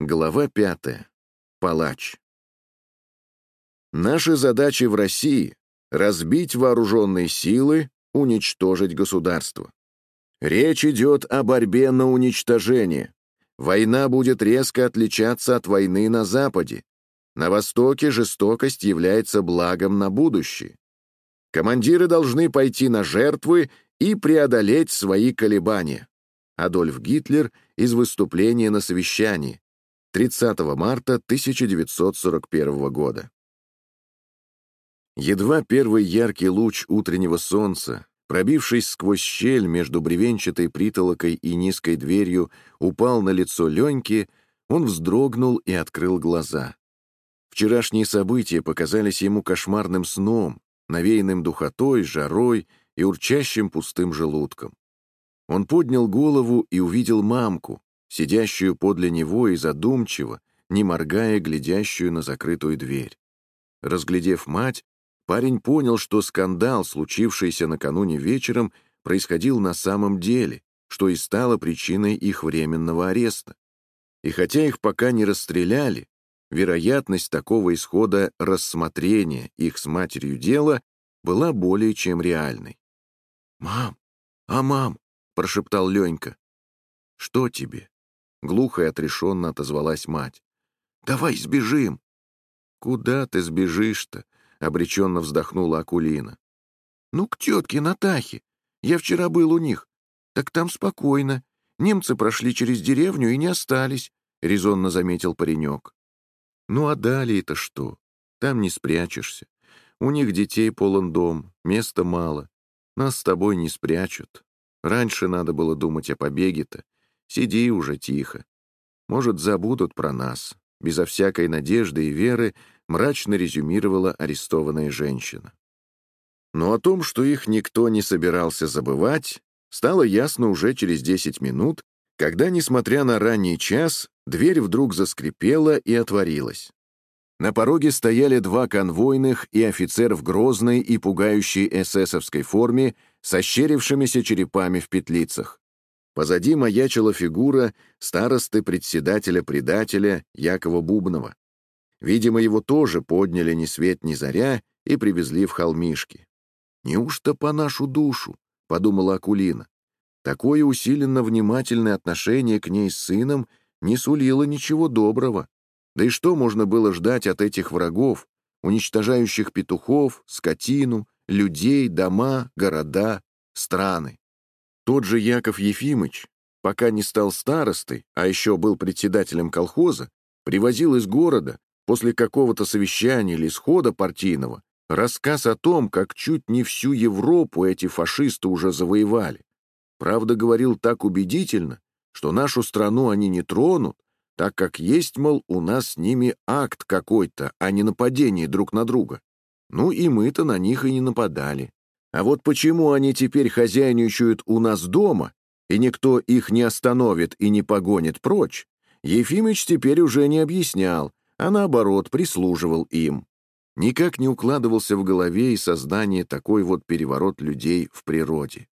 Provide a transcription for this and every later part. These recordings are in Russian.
Глава пятая. Палач. Наши задачи в России — разбить вооруженные силы, уничтожить государство. Речь идет о борьбе на уничтожение. Война будет резко отличаться от войны на Западе. На Востоке жестокость является благом на будущее. Командиры должны пойти на жертвы и преодолеть свои колебания. Адольф Гитлер из выступления на совещании. 30 марта 1941 года. Едва первый яркий луч утреннего солнца, пробившись сквозь щель между бревенчатой притолокой и низкой дверью, упал на лицо Леньки, он вздрогнул и открыл глаза. Вчерашние события показались ему кошмарным сном, навеянным духотой, жарой и урчащим пустым желудком. Он поднял голову и увидел мамку, сидящую подле него и задумчиво, не моргая, глядящую на закрытую дверь. Разглядев мать, парень понял, что скандал, случившийся накануне вечером, происходил на самом деле, что и стало причиной их временного ареста. И хотя их пока не расстреляли, вероятность такого исхода рассмотрения их с матерью дела была более чем реальной. «Мам! А мам!» — прошептал Ленька. «Что тебе?» — глухо и отрешенно отозвалась мать. «Давай сбежим!» «Куда ты сбежишь-то?» — обреченно вздохнула Акулина. «Ну, к тетке Натахе. Я вчера был у них. Так там спокойно. Немцы прошли через деревню и не остались», — резонно заметил паренек. «Ну а далее-то что? Там не спрячешься. У них детей полон дом, места мало. Нас с тобой не спрячут. Раньше надо было думать о побеге-то. Сиди уже тихо. Может, забудут про нас. Безо всякой надежды и веры мрачно резюмировала арестованная женщина. Но о том, что их никто не собирался забывать, стало ясно уже через 10 минут, когда, несмотря на ранний час, дверь вдруг заскрипела и отворилась. На пороге стояли два конвойных и офицер в грозной и пугающей эсэсовской форме с ощерившимися черепами в петлицах. Позади маячила фигура старосты-председателя-предателя Якова Бубнова. Видимо, его тоже подняли ни свет ни заря и привезли в холмишки. «Неужто по нашу душу?» — подумала Акулина. Такое усиленно внимательное отношение к ней с сыном не сулило ничего доброго. Да и что можно было ждать от этих врагов, уничтожающих петухов, скотину, людей, дома, города, страны? Тот же Яков Ефимыч, пока не стал старостой, а еще был председателем колхоза, привозил из города, после какого-то совещания или схода партийного, рассказ о том, как чуть не всю Европу эти фашисты уже завоевали. Правда, говорил так убедительно, что нашу страну они не тронут, так как есть, мол, у нас с ними акт какой-то, а не нападение друг на друга. Ну и мы-то на них и не нападали. А вот почему они теперь хозяйничают у нас дома, и никто их не остановит и не погонит прочь, Ефимыч теперь уже не объяснял, а наоборот прислуживал им. Никак не укладывался в голове и сознание такой вот переворот людей в природе.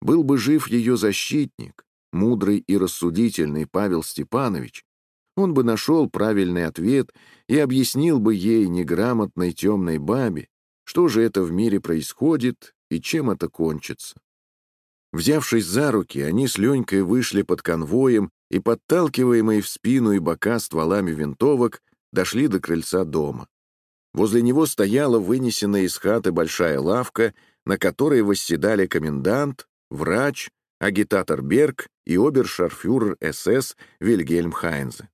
Был бы жив ее защитник, мудрый и рассудительный Павел Степанович, он бы нашел правильный ответ и объяснил бы ей, неграмотной темной бабе, что же это в мире происходит и чем это кончится. Взявшись за руки, они с Ленькой вышли под конвоем и, подталкиваемые в спину и бока стволами винтовок, дошли до крыльца дома. Возле него стояла вынесенная из хаты большая лавка, на которой восседали комендант, врач, агитатор Берг и обершарфюрер СС Вильгельм Хайнзе.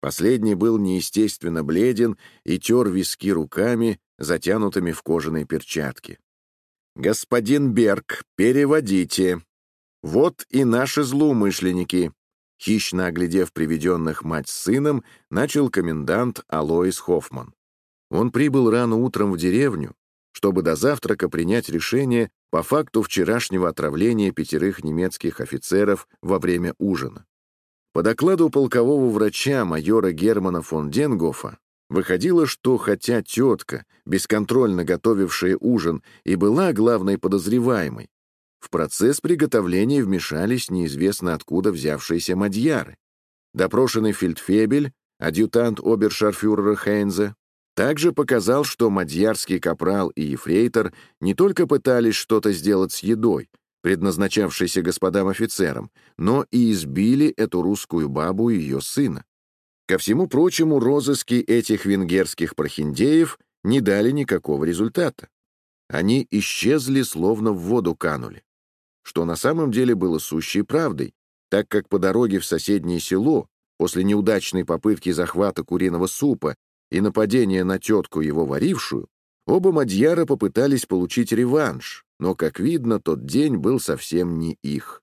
Последний был неестественно бледен и тер виски руками, затянутыми в кожаные перчатки. «Господин Берг, переводите. Вот и наши злоумышленники». Хищно оглядев приведенных мать с сыном, начал комендант Алоис Хоффман. Он прибыл рано утром в деревню, чтобы до завтрака принять решение по факту вчерашнего отравления пятерых немецких офицеров во время ужина. По докладу полкового врача майора Германа фон Денгофа выходило, что хотя тетка, бесконтрольно готовившая ужин, и была главной подозреваемой, в процесс приготовления вмешались неизвестно откуда взявшиеся мадьяры. Допрошенный фельдфебель, адъютант обершарфюрера Хейнзе, также показал, что мадьярский капрал и ефрейтор не только пытались что-то сделать с едой, предназначавшейся господам офицерам, но и избили эту русскую бабу и ее сына. Ко всему прочему, розыски этих венгерских прохиндеев не дали никакого результата. Они исчезли, словно в воду канули. Что на самом деле было сущей правдой, так как по дороге в соседнее село, после неудачной попытки захвата куриного супа и нападения на тетку его варившую, оба мадьяра попытались получить реванш, но, как видно, тот день был совсем не их.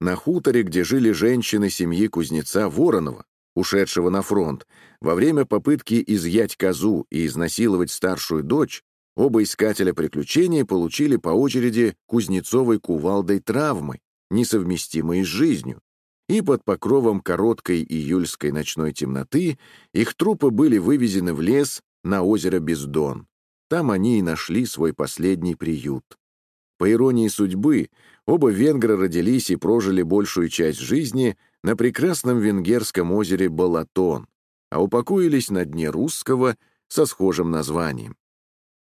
На хуторе, где жили женщины семьи кузнеца Воронова, ушедшего на фронт, во время попытки изъять козу и изнасиловать старшую дочь, оба искателя приключений получили по очереди кузнецовой кувалдой травмы, несовместимой с жизнью, и под покровом короткой июльской ночной темноты их трупы были вывезены в лес на озеро Бездон. Там они и нашли свой последний приют. По иронии судьбы, оба венгра родились и прожили большую часть жизни на прекрасном венгерском озере Балатон, а упокоились на дне русского со схожим названием.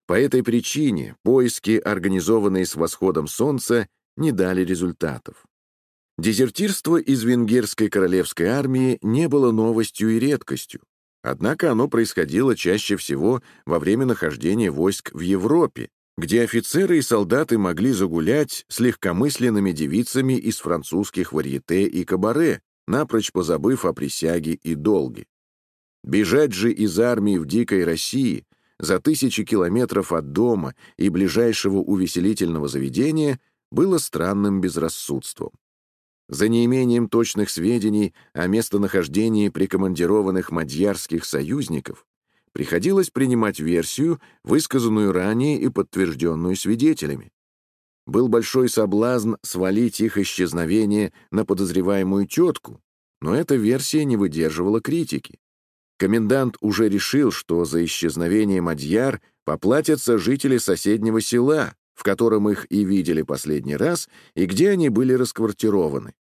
По этой причине поиски, организованные с восходом солнца, не дали результатов. Дезертирство из венгерской королевской армии не было новостью и редкостью. Однако оно происходило чаще всего во время нахождения войск в Европе, где офицеры и солдаты могли загулять с легкомысленными девицами из французских варьете и кабаре, напрочь позабыв о присяге и долге. Бежать же из армии в дикой России за тысячи километров от дома и ближайшего увеселительного заведения было странным безрассудством. За неимением точных сведений о местонахождении прикомандированных мадьярских союзников приходилось принимать версию, высказанную ранее и подтвержденную свидетелями. Был большой соблазн свалить их исчезновение на подозреваемую тетку, но эта версия не выдерживала критики. Комендант уже решил, что за исчезновение Мадьяр поплатятся жители соседнего села, в котором их и видели последний раз, и где они были расквартированы.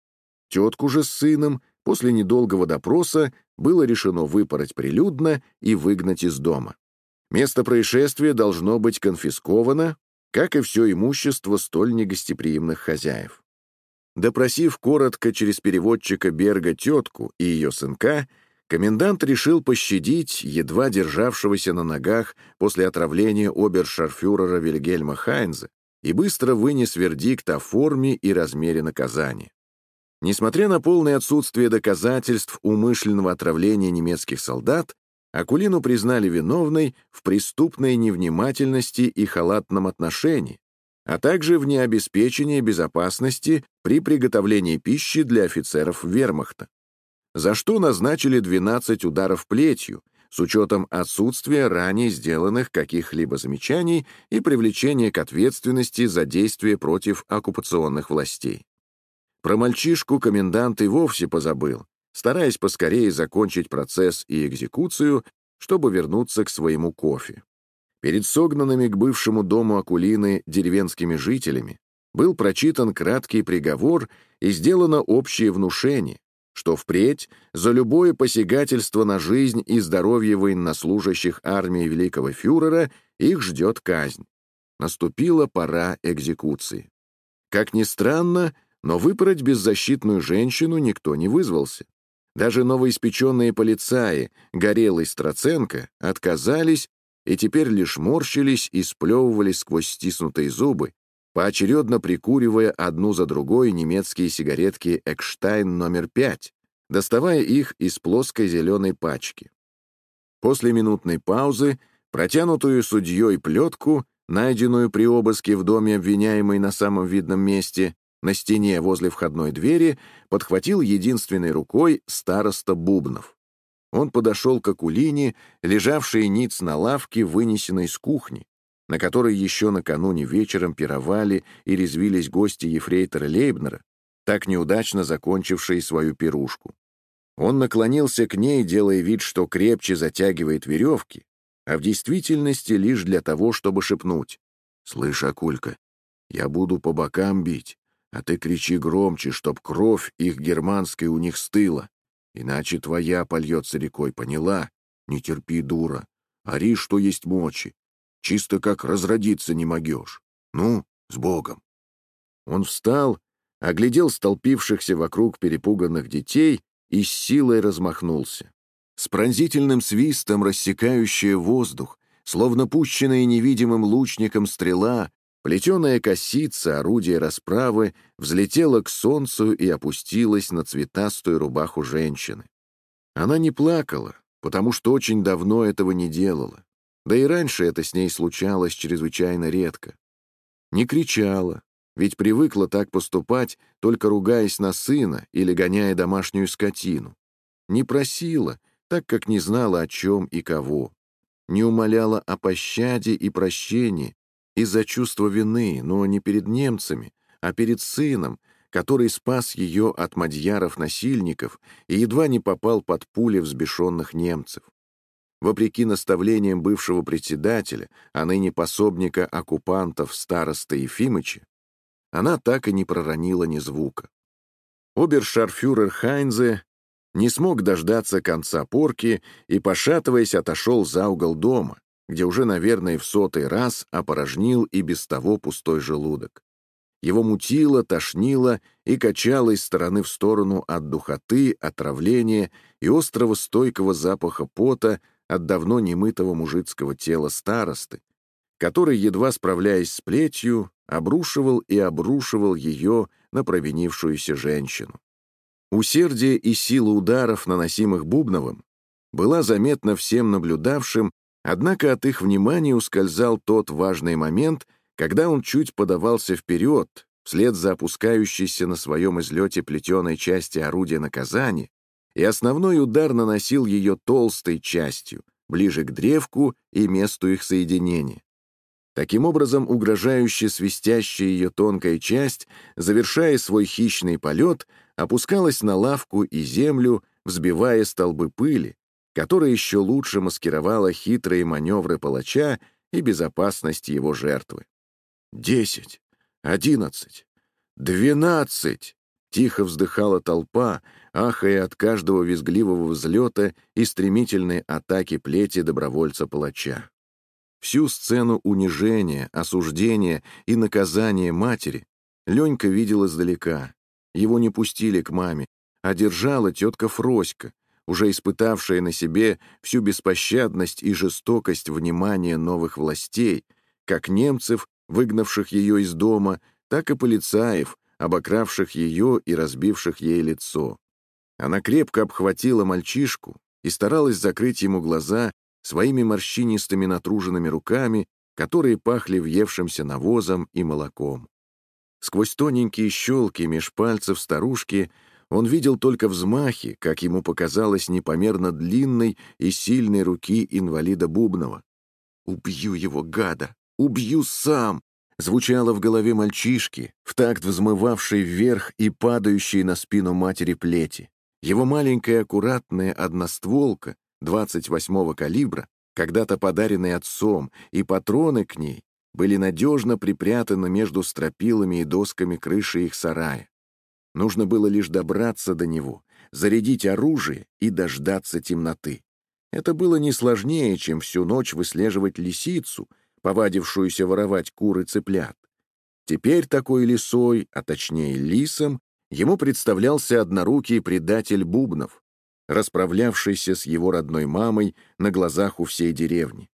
Тетку же с сыном после недолгого допроса было решено выпороть прилюдно и выгнать из дома. Место происшествия должно быть конфисковано, как и все имущество столь негостеприимных хозяев. Допросив коротко через переводчика Берга тетку и ее сынка, комендант решил пощадить едва державшегося на ногах после отравления обершарфюрера Вильгельма Хайнза и быстро вынес вердикт о форме и размере наказания. Несмотря на полное отсутствие доказательств умышленного отравления немецких солдат, Акулину признали виновной в преступной невнимательности и халатном отношении, а также в необеспечении безопасности при приготовлении пищи для офицеров вермахта, за что назначили 12 ударов плетью, с учетом отсутствия ранее сделанных каких-либо замечаний и привлечения к ответственности за действия против оккупационных властей. Про мальчишку комендант и вовсе позабыл, стараясь поскорее закончить процесс и экзекуцию, чтобы вернуться к своему кофе. Перед согнанными к бывшему дому Акулины деревенскими жителями был прочитан краткий приговор и сделано общее внушение, что впредь за любое посягательство на жизнь и здоровье военнослужащих армии великого фюрера их ждет казнь. Наступила пора экзекуции. Как ни странно, но выпороть беззащитную женщину никто не вызвался. Даже новоиспеченные полицаи, Горелый Страценко, отказались и теперь лишь морщились и сплевывались сквозь стиснутые зубы, поочередно прикуривая одну за другой немецкие сигаретки «Экштайн номер пять», доставая их из плоской зеленой пачки. После минутной паузы, протянутую судьей плетку, найденную при обыске в доме обвиняемой на самом видном месте, на стене возле входной двери подхватил единственной рукой староста Бубнов. Он подошел к Акулине, лежавшей ниц на лавке, вынесенной из кухни, на которой еще накануне вечером пировали и резвились гости ефрейтора Лейбнера, так неудачно закончившие свою пирушку. Он наклонился к ней, делая вид, что крепче затягивает веревки, а в действительности лишь для того, чтобы шепнуть. «Слышь, Акулька, я буду по бокам бить, а ты кричи громче, чтоб кровь их германской у них стыла. Иначе твоя польется рекой, поняла? Не терпи, дура. Ори, что есть мочи. Чисто как разродиться не могешь. Ну, с Богом. Он встал, оглядел столпившихся вокруг перепуганных детей и с силой размахнулся. С пронзительным свистом рассекающая воздух, словно пущенная невидимым лучником стрела, плетеная косица, орудие расправы, взлетела к солнцу и опустилась на цветастую рубаху женщины. Она не плакала, потому что очень давно этого не делала. Да и раньше это с ней случалось чрезвычайно редко. Не кричала, ведь привыкла так поступать, только ругаясь на сына или гоняя домашнюю скотину. Не просила, так как не знала о чем и кого. Не умоляла о пощаде и прощении из-за чувства вины, но не перед немцами, а перед сыном, который спас ее от мадьяров-насильников и едва не попал под пули взбешенных немцев. Вопреки наставлениям бывшего председателя, а ныне пособника оккупантов староста Ефимыча, она так и не проронила ни звука. Обершарфюрер Хайнзе не смог дождаться конца порки и, пошатываясь, отошел за угол дома, где уже, наверное, в сотый раз опорожнил и без того пустой желудок. Его мутило, тошнило и качало из стороны в сторону от духоты, отравления и острого стойкого запаха пота от давно немытого мужицкого тела старосты, который, едва справляясь с плетью, обрушивал и обрушивал ее на провинившуюся женщину. Усердие и сила ударов, наносимых Бубновым, была заметна всем наблюдавшим, однако от их внимания ускользал тот важный момент, когда он чуть подавался вперед, вслед за опускающейся на своем излете плетеной части орудия наказания, и основной удар наносил ее толстой частью, ближе к древку и месту их соединения. Таким образом, угрожающе свистящая ее тонкая часть, завершая свой хищный полет, опускалась на лавку и землю, взбивая столбы пыли, которая еще лучше маскировала хитрые маневры палача и безопасность его жертвы. «Десять! Одиннадцать! Двенадцать!» Тихо вздыхала толпа, ахая от каждого визгливого взлета и стремительной атаки плети добровольца-палача. Всю сцену унижения, осуждения и наказания матери Ленька видел издалека. Его не пустили к маме, а держала тетка Фроська, уже испытавшая на себе всю беспощадность и жестокость внимания новых властей, как немцев, выгнавших ее из дома, так и полицаев, обокравших ее и разбивших ей лицо. Она крепко обхватила мальчишку и старалась закрыть ему глаза своими морщинистыми натруженными руками, которые пахли въевшимся навозом и молоком. Сквозь тоненькие щелки меж пальцев старушки он видел только взмахи, как ему показалось, непомерно длинной и сильной руки инвалида Бубнова. «Убью его, гада! Убью сам!» звучало в голове мальчишки, в такт взмывавшей вверх и падающей на спину матери плети. Его маленькая аккуратная одностволка 28-го калибра, когда-то подаренный отцом, и патроны к ней были надежно припрятаны между стропилами и досками крыши их сарая. Нужно было лишь добраться до него, зарядить оружие и дождаться темноты. Это было не сложнее, чем всю ночь выслеживать лисицу, повадившуюся воровать куры цыплят. Теперь такой лисой, а точнее лисом, ему представлялся однорукий предатель Бубнов, расправлявшийся с его родной мамой на глазах у всей деревни.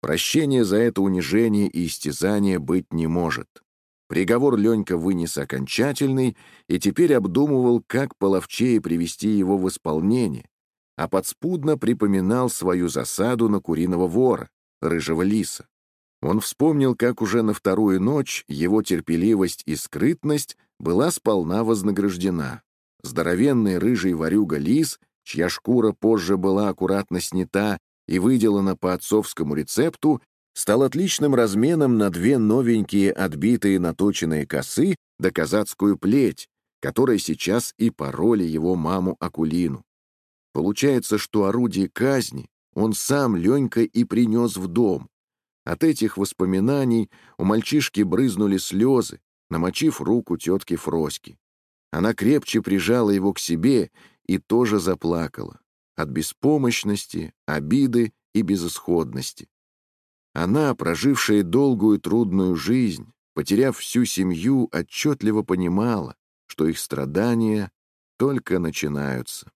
Прощения за это унижение и истязание быть не может. Приговор Ленька вынес окончательный и теперь обдумывал, как половчее привести его в исполнение, а подспудно припоминал свою засаду на куриного вора, рыжего лиса. Он вспомнил, как уже на вторую ночь его терпеливость и скрытность была сполна вознаграждена. Здоровенный рыжий ворюга лис чья шкура позже была аккуратно снята и выделана по отцовскому рецепту, стал отличным разменом на две новенькие отбитые наточенные косы да казацкую плеть, которой сейчас и пороли его маму Акулину. Получается, что орудие казни он сам Ленька и принес в дом. От этих воспоминаний у мальчишки брызнули слезы, намочив руку тетки Фроськи. Она крепче прижала его к себе и тоже заплакала от беспомощности, обиды и безысходности. Она, прожившая долгую трудную жизнь, потеряв всю семью, отчетливо понимала, что их страдания только начинаются.